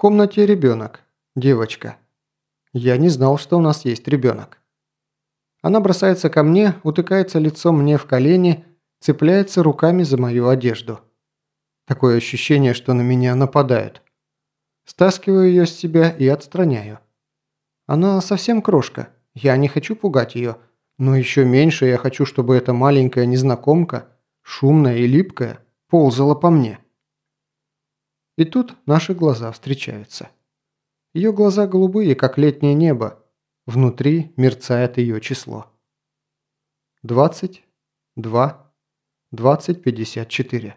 комнате ребенок, девочка. Я не знал, что у нас есть ребенок. Она бросается ко мне, утыкается лицом мне в колени, цепляется руками за мою одежду. Такое ощущение, что на меня нападают. Стаскиваю ее с себя и отстраняю. Она совсем крошка. Я не хочу пугать ее. Но еще меньше я хочу, чтобы эта маленькая незнакомка, шумная и липкая, ползала по мне. И тут наши глаза встречаются. Ее глаза голубые, как летнее небо. Внутри мерцает ее число. 20, 2, 20, 54.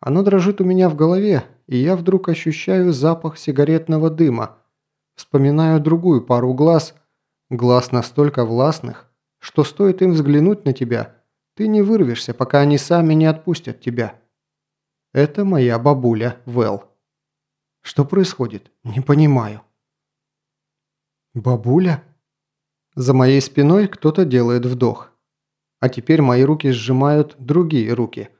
Оно дрожит у меня в голове, и я вдруг ощущаю запах сигаретного дыма. Вспоминаю другую пару глаз, глаз настолько властных, что стоит им взглянуть на тебя, ты не вырвешься, пока они сами не отпустят тебя. Это моя бабуля Вэл. Что происходит? Не понимаю. Бабуля? За моей спиной кто-то делает вдох. А теперь мои руки сжимают другие руки.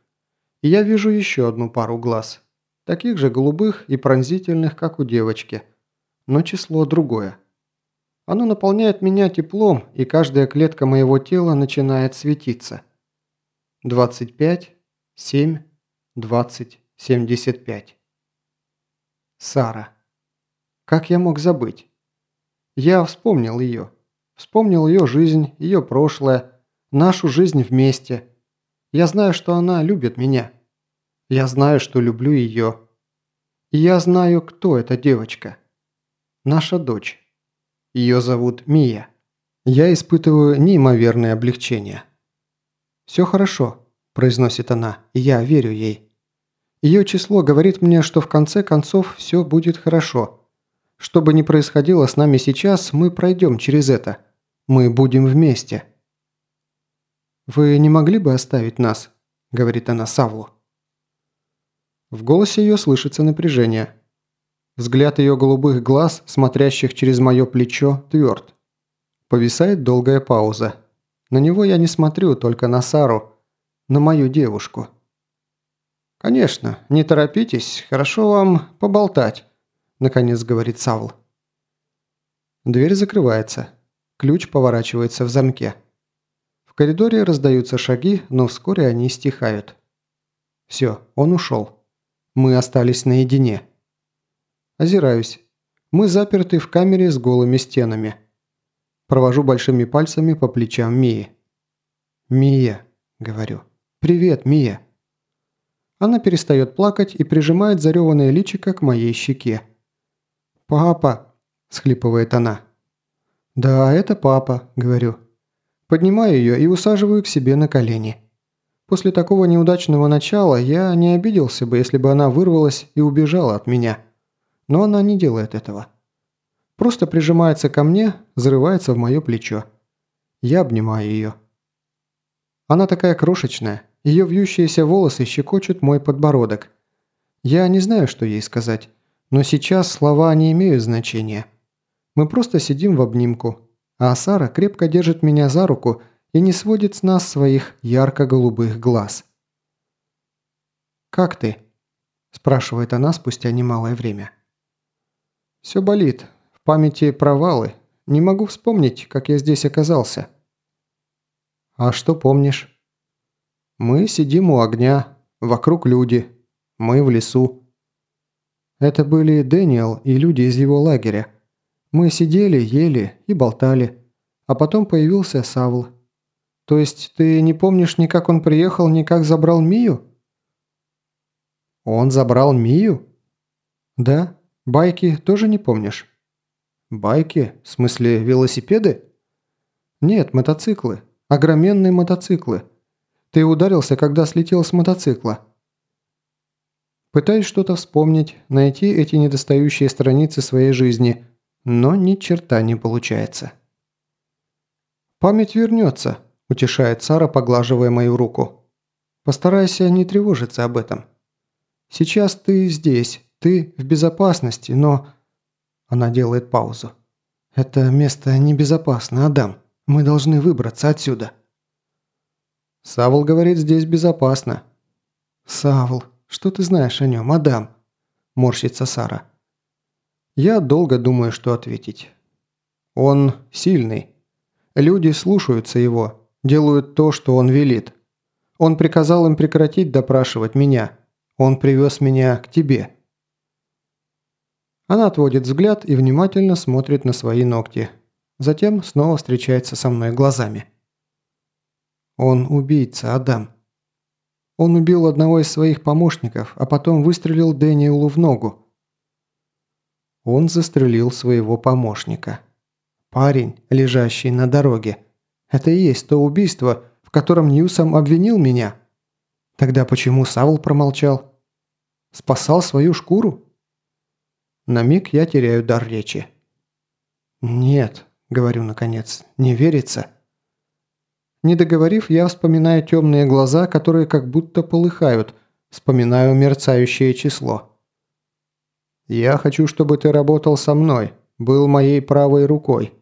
И я вижу еще одну пару глаз. Таких же голубых и пронзительных, как у девочки. Но число другое. Оно наполняет меня теплом, и каждая клетка моего тела начинает светиться. 25, 7, 20, 75. Сара. Как я мог забыть? Я вспомнил ее. Вспомнил ее жизнь, ее прошлое, нашу жизнь вместе. Я знаю, что она любит меня. Я знаю, что люблю ее. И я знаю, кто эта девочка. Наша дочь. Ее зовут Мия. Я испытываю неимоверное облегчение. «Все хорошо», – произносит она, я верю ей. Ее число говорит мне, что в конце концов все будет хорошо. Что бы ни происходило с нами сейчас, мы пройдем через это. Мы будем вместе. «Вы не могли бы оставить нас?» – говорит она Савлу. В голосе ее слышится напряжение. Взгляд ее голубых глаз, смотрящих через мое плечо, тверд. Повисает долгая пауза. На него я не смотрю, только на Сару, на мою девушку. «Конечно, не торопитесь, хорошо вам поболтать», – наконец говорит Савл. Дверь закрывается. Ключ поворачивается в замке. В коридоре раздаются шаги, но вскоре они стихают. Все, он ушел. Мы остались наедине. Озираюсь. Мы заперты в камере с голыми стенами. Провожу большими пальцами по плечам Мии. «Мия», – говорю. «Привет, Мия». Она перестает плакать и прижимает зареванное личико к моей щеке. «Папа», – схлипывает она. «Да, это папа», – говорю. Поднимаю ее и усаживаю к себе на колени. После такого неудачного начала я не обиделся бы, если бы она вырвалась и убежала от меня. Но она не делает этого. Просто прижимается ко мне, зарывается в мое плечо. Я обнимаю ее. Она такая крошечная, ее вьющиеся волосы щекочут мой подбородок. Я не знаю, что ей сказать, но сейчас слова не имеют значения. Мы просто сидим в обнимку, а Сара крепко держит меня за руку и не сводит с нас своих ярко-голубых глаз. «Как ты?» – спрашивает она спустя немалое время. Все болит. В памяти провалы. Не могу вспомнить, как я здесь оказался. А что помнишь? Мы сидим у огня. Вокруг люди. Мы в лесу. Это были Дэниел и люди из его лагеря. Мы сидели, ели и болтали. А потом появился Савл. То есть ты не помнишь ни как он приехал, ни как забрал Мию? Он забрал Мию? Да. Байки тоже не помнишь? Байки? В смысле велосипеды? Нет, мотоциклы. Огроменные мотоциклы. Ты ударился, когда слетел с мотоцикла. Пытаюсь что-то вспомнить, найти эти недостающие страницы своей жизни, но ни черта не получается. «Память вернется», – утешает Сара, поглаживая мою руку. «Постарайся не тревожиться об этом. Сейчас ты здесь, ты в безопасности, но...» Она делает паузу. «Это место небезопасно, Адам. Мы должны выбраться отсюда». Савл говорит, здесь безопасно. «Савл, что ты знаешь о нем, Адам?» Морщится Сара. Я долго думаю, что ответить. Он сильный. Люди слушаются его, делают то, что он велит. Он приказал им прекратить допрашивать меня. Он привез меня к тебе. Она отводит взгляд и внимательно смотрит на свои ногти. Затем снова встречается со мной глазами. Он убийца, Адам. Он убил одного из своих помощников, а потом выстрелил Дэниелу в ногу. Он застрелил своего помощника. Парень, лежащий на дороге. Это и есть то убийство, в котором Ньюсом обвинил меня. Тогда почему Саул промолчал? Спасал свою шкуру? На миг я теряю дар речи. «Нет», — говорю наконец, — «не верится». Не договорив, я вспоминаю темные глаза, которые как будто полыхают, вспоминаю мерцающее число. «Я хочу, чтобы ты работал со мной, был моей правой рукой».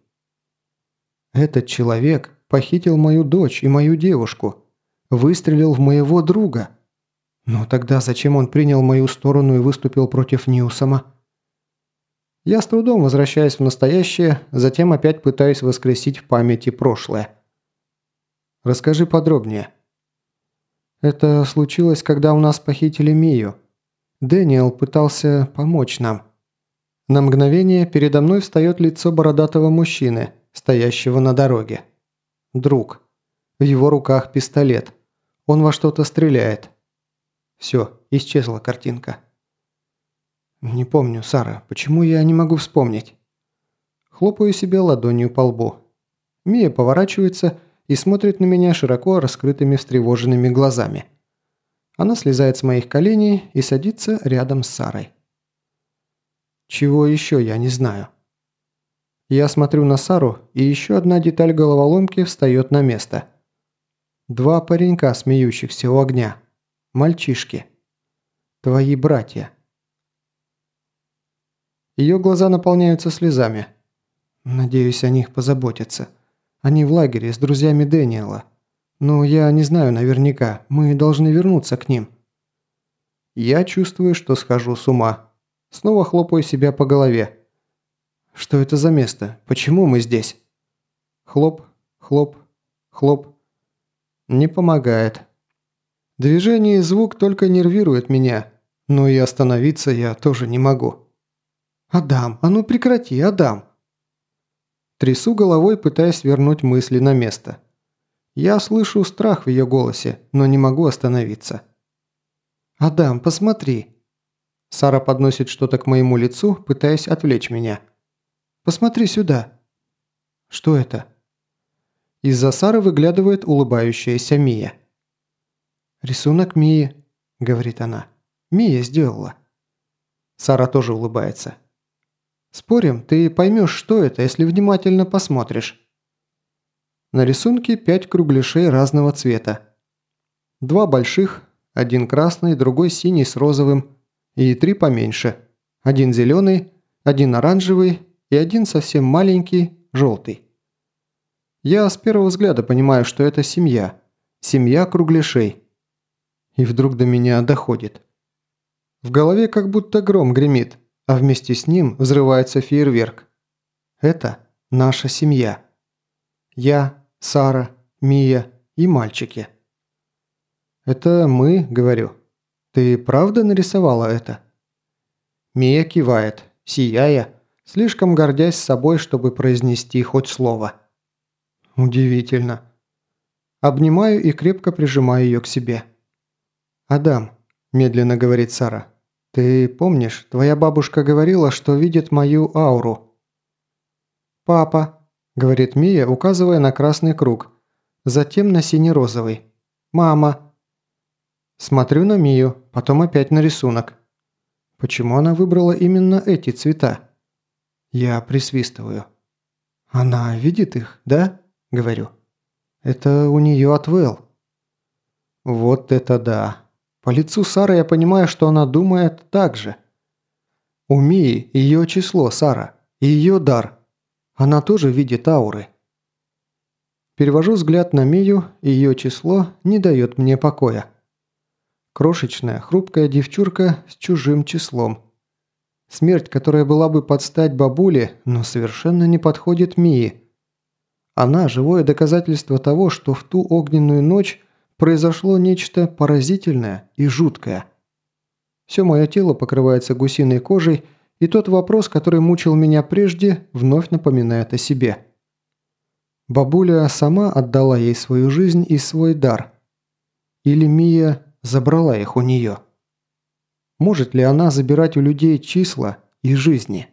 Этот человек похитил мою дочь и мою девушку, выстрелил в моего друга. Но тогда зачем он принял мою сторону и выступил против Ньюсома? Я с трудом возвращаюсь в настоящее, затем опять пытаюсь воскресить в памяти прошлое. Расскажи подробнее. Это случилось, когда у нас похитили Мию. Дэниел пытался помочь нам. На мгновение передо мной встает лицо бородатого мужчины, стоящего на дороге. Друг. В его руках пистолет. Он во что-то стреляет. Все, исчезла картинка. Не помню, Сара, почему я не могу вспомнить? Хлопаю себе ладонью по лбу. Мия поворачивается и смотрит на меня широко раскрытыми встревоженными глазами. Она слезает с моих коленей и садится рядом с Сарой. Чего еще я не знаю. Я смотрю на Сару, и еще одна деталь головоломки встает на место. Два паренька, смеющихся у огня. Мальчишки. Твои братья. Ее глаза наполняются слезами. Надеюсь, о них позаботятся. Они в лагере с друзьями Дэниела. Но я не знаю наверняка, мы должны вернуться к ним. Я чувствую, что схожу с ума. Снова хлопаю себя по голове. Что это за место? Почему мы здесь? Хлоп, хлоп, хлоп. Не помогает. Движение и звук только нервируют меня, но и остановиться я тоже не могу. «Адам, а ну прекрати, Адам!» Трясу головой, пытаясь вернуть мысли на место. Я слышу страх в ее голосе, но не могу остановиться. «Адам, посмотри!» Сара подносит что-то к моему лицу, пытаясь отвлечь меня. «Посмотри сюда!» «Что это?» Из-за Сары выглядывает улыбающаяся Мия. «Рисунок Мии», – говорит она. «Мия сделала». Сара тоже улыбается. Спорим, ты поймешь, что это, если внимательно посмотришь. На рисунке пять кругляшей разного цвета. Два больших, один красный, другой синий с розовым, и три поменьше. Один зеленый, один оранжевый и один совсем маленький, желтый. Я с первого взгляда понимаю, что это семья. Семья кругляшей. И вдруг до меня доходит. В голове как будто гром гремит а вместе с ним взрывается фейерверк. Это наша семья. Я, Сара, Мия и мальчики. «Это мы», – говорю. «Ты правда нарисовала это?» Мия кивает, сияя, слишком гордясь собой, чтобы произнести хоть слово. Удивительно. Обнимаю и крепко прижимаю ее к себе. «Адам», – медленно говорит Сара, «Ты помнишь, твоя бабушка говорила, что видит мою ауру?» «Папа», – говорит Мия, указывая на красный круг, затем на сине-розовый. «Мама». Смотрю на Мию, потом опять на рисунок. Почему она выбрала именно эти цвета? Я присвистываю. «Она видит их, да?» – говорю. «Это у нее от Вэл». «Вот это да!» По лицу Сары я понимаю, что она думает так же. У Мии ее число, Сара, и ее дар. Она тоже видит ауры. Перевожу взгляд на Мию, и ее число не дает мне покоя. Крошечная, хрупкая девчурка с чужим числом. Смерть, которая была бы под стать бабуле, но совершенно не подходит Мии. Она – живое доказательство того, что в ту огненную ночь произошло нечто поразительное и жуткое. Все мое тело покрывается гусиной кожей, и тот вопрос, который мучил меня прежде, вновь напоминает о себе. Бабуля сама отдала ей свою жизнь и свой дар. Или Мия забрала их у нее. Может ли она забирать у людей числа и жизни?